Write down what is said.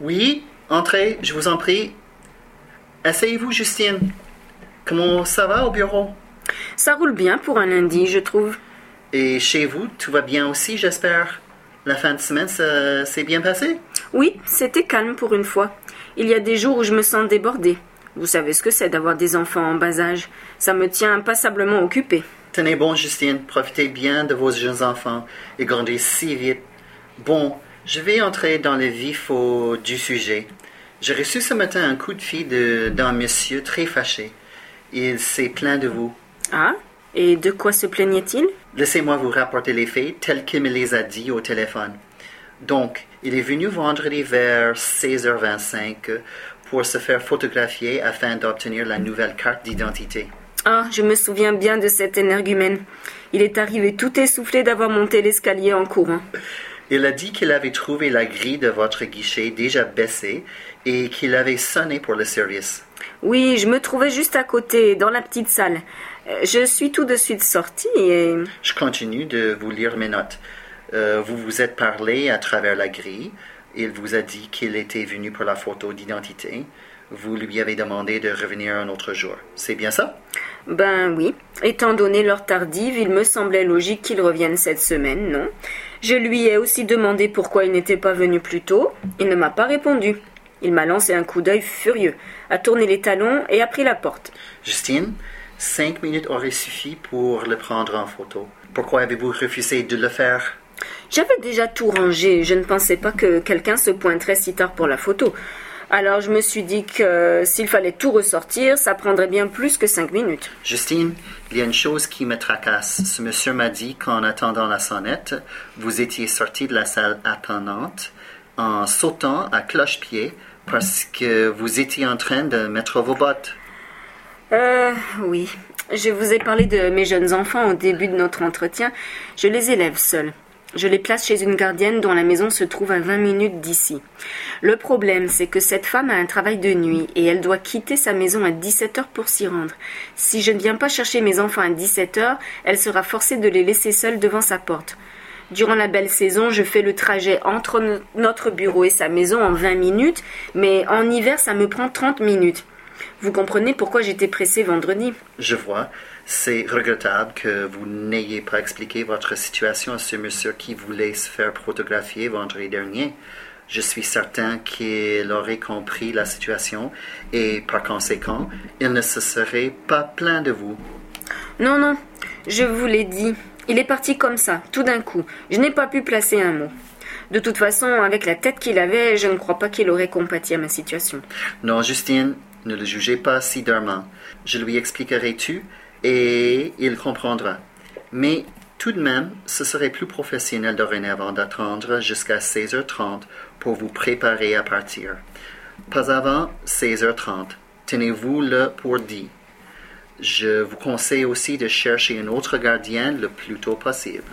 Oui, entrez, je vous en prie. Asseyez-vous, Justine. Comment ça va au bureau? Ça roule bien pour un lundi, je trouve. Et chez vous, tout va bien aussi, j'espère? La fin de semaine, ça s'est bien passé? Oui, c'était calme pour une fois. Il y a des jours où je me sens débordée. Vous savez ce que c'est d'avoir des enfants en bas âge. Ça me tient passablement occupée. Tenez bon, Justine, profitez bien de vos jeunes enfants et grandissez si vite. Bon, je vais entrer dans le vif au- du sujet. J'ai reçu ce matin un coup de fil d'un monsieur très fâché. Il s'est plaint de vous. Ah Et de quoi se plaignait-il? Laissez-moi vous rapporter les faits tels qu'il me les a dit au téléphone. Donc, il est venu vendredi vers 16h25 pour se faire photographier afin d'obtenir la nouvelle carte d'identité. Ah, je me souviens bien de cet énergumène. Il est arrivé tout essoufflé d'avoir monté l'escalier en courant. Il a dit qu'il avait trouvé la grille de votre guichet déjà baissée et qu'il avait sonné pour le service. Oui, je me trouvais juste à côté, dans la petite salle. Euh, Je suis tout de suite sortie et... Je continue de vous lire mes notes. Euh, vous vous êtes parlé à travers la grille. Il vous a dit qu'il était venu pour la photo d'identité. Vous lui avez demandé de revenir un autre jour. C'est bien ça? Ben oui. Étant donné l'heure tardive, il me semblait logique qu'il revienne cette semaine, non? Je lui ai aussi demandé pourquoi il n'était pas venu plus tôt. Il ne m'a pas répondu. Il m'a lancé un coup d'œil furieux, a tourné les talons et a pris la porte. Justine, cinq minutes auraient suffi pour le prendre en photo. Pourquoi avez-vous refusé de le faire? J'avais déjà tout rangé, je ne pensais pas que quelqu'un se pointerait si tard pour la photo. Alors je me suis dit que s'il fallait tout ressortir, ça prendrait bien plus que cinq minutes. Justine, il y a une chose qui me tracasse. Ce monsieur m'a dit qu'en attendant la sonnette, vous étiez sorti de la salle attendante en sautant à cloche-pied parce que vous étiez en train de mettre vos bottes. Euh, oui. Je vous ai parlé de mes jeunes enfants au début de notre entretien. Je les élève seuls. Je les place chez une gardienne dont la maison se trouve à 20 minutes d'ici. Le problème, c'est que cette femme a un travail de nuit et elle doit quitter sa maison à 17 heures pour s'y rendre. Si je ne viens pas chercher mes enfants à 17 heures, elle sera forcée de les laisser seuls devant sa porte. Durant la belle saison, je fais le trajet entre no- notre bureau et sa maison en 20 minutes, mais en hiver, ça me prend 30 minutes. Vous comprenez pourquoi j'étais pressée vendredi Je vois. C'est regrettable que vous n'ayez pas expliqué votre situation à ce monsieur qui voulait se faire photographier vendredi dernier. Je suis certain qu'il aurait compris la situation et par conséquent, il ne se serait pas plaint de vous. Non, non, je vous l'ai dit. Il est parti comme ça, tout d'un coup. Je n'ai pas pu placer un mot. De toute façon, avec la tête qu'il avait, je ne crois pas qu'il aurait compati à ma situation. Non, Justine, ne le jugez pas si durement. Je lui expliquerai tout et il comprendra. Mais tout de même, ce serait plus professionnel dorénavant d'attendre jusqu'à 16h30 pour vous préparer à partir. Pas avant 16h30. Tenez-vous le pour dit. Je vous conseille aussi de chercher un autre gardien le plus tôt possible.